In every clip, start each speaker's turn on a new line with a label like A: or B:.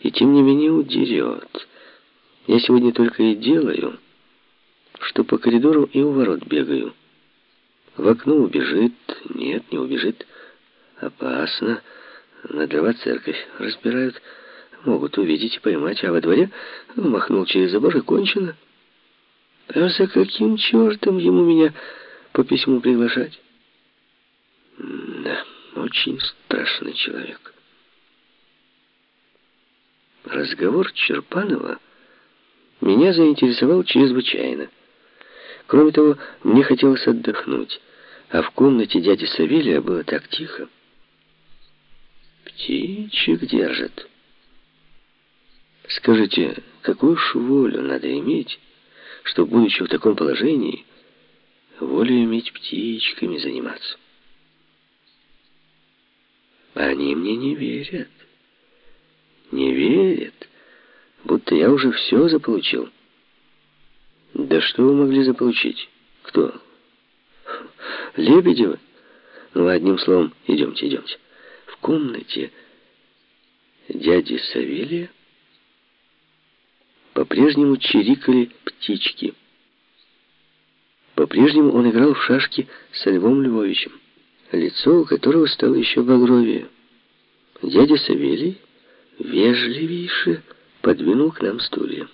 A: и тем не менее удерет. Я сегодня только и делаю, что по коридору и у ворот бегаю. В окно убежит, нет, не убежит. Опасно. На дрова церковь разбирают. Могут увидеть и поймать, а во дворе махнул через забор и кончено. А за каким чертом ему меня по письму приглашать? Да, очень страшный человек. Разговор Черпанова меня заинтересовал чрезвычайно. Кроме того, мне хотелось отдохнуть, а в комнате дяди Савелия было так тихо. Птичек держат. Скажите, какую ж волю надо иметь, чтобы, будучи в таком положении, волю иметь птичками заниматься? Они мне не верят. Не верят, будто я уже все заполучил. Да что вы могли заполучить? Кто? Лебедева? Ну, одним словом, идемте, идемте. В комнате дяди Савелия по-прежнему чирикали птички. По-прежнему он играл в шашки со Львом Львовичем, лицо у которого стало еще багровее. Дядя Савелий вежливейше подвинул к нам стулья.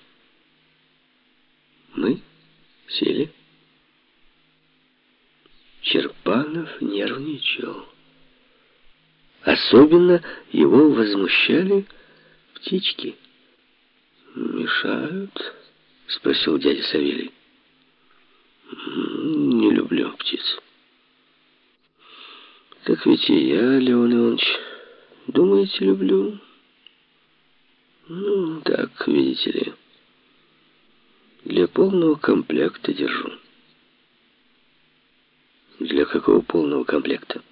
A: Мы сели. Черпанов нервничал. Особенно его возмущали птички. «Мешают?» — спросил дядя Савелий. «Не люблю птиц». «Так ведь и я, Леон Иванович, думаете, люблю?» «Ну, так, видите ли, для полного комплекта держу». «Для какого полного комплекта?»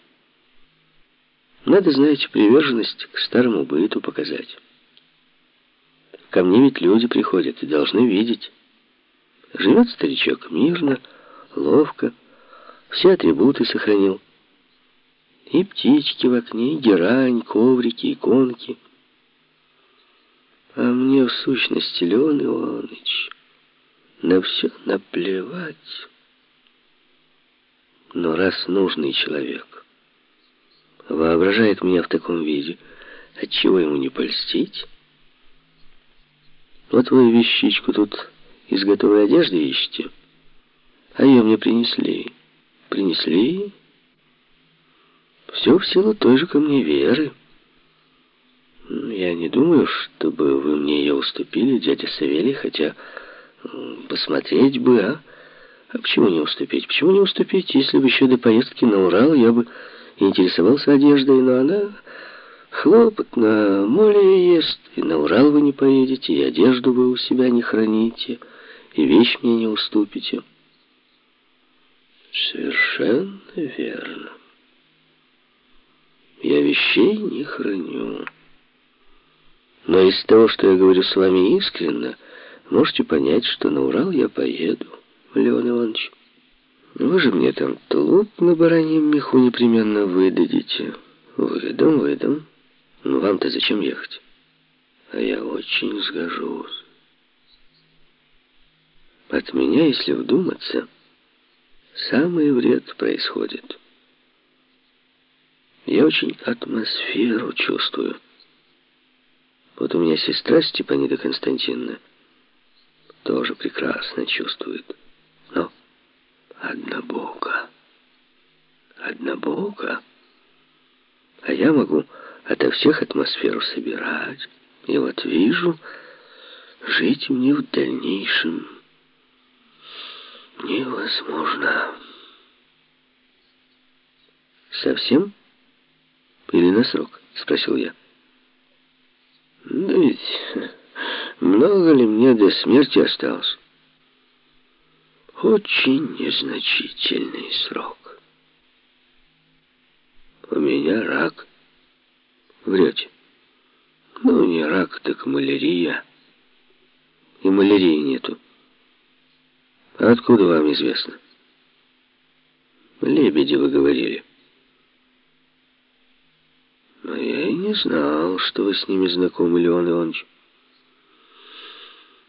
A: «Надо, знаете, приверженность к старому быту показать». Ко мне ведь люди приходят и должны видеть. Живет старичок мирно, ловко, все атрибуты сохранил. И птички в окне, и герань, коврики, иконки. А мне в сущности, Леон Иванович, на все наплевать. Но раз нужный человек воображает меня в таком виде, отчего ему не польстить? Вот вы вещичку тут из готовой одежды ищете, а ее мне принесли. Принесли. Все в силу той же ко мне веры. Я не думаю, чтобы вы мне ее уступили, дядя Савелий, хотя посмотреть бы, а? А почему не уступить? Почему не уступить, если бы еще до поездки на Урал я бы интересовался одеждой, но она Хлопот на море ест, и на Урал вы не поедете, и одежду вы у себя не храните, и вещь мне не уступите. Совершенно верно. Я вещей не храню. Но из того, что я говорю с вами искренне, можете понять, что на Урал я поеду, Леон Иванович. Вы же мне там тулуп на бараньем меху непременно выдадите. Выдам, выдам. Ну, вам-то зачем ехать? А я очень сгожусь. От меня, если вдуматься, самый вред происходит. Я очень атмосферу чувствую. Вот у меня сестра Степанида Константиновна тоже прекрасно чувствует. Но однобоко. Однобоко. А я могу ото всех атмосферу собирать. И вот вижу, жить мне в дальнейшем невозможно. Совсем? Или на срок? Спросил я. Да ведь много ли мне до смерти осталось? Очень незначительный срок. У меня рак. Врете. Ну, не рак, так малярия. И малярии нету. А откуда вам известно? Лебеди вы говорили. Но я и не знал, что вы с ними знакомы, Леон Иванович.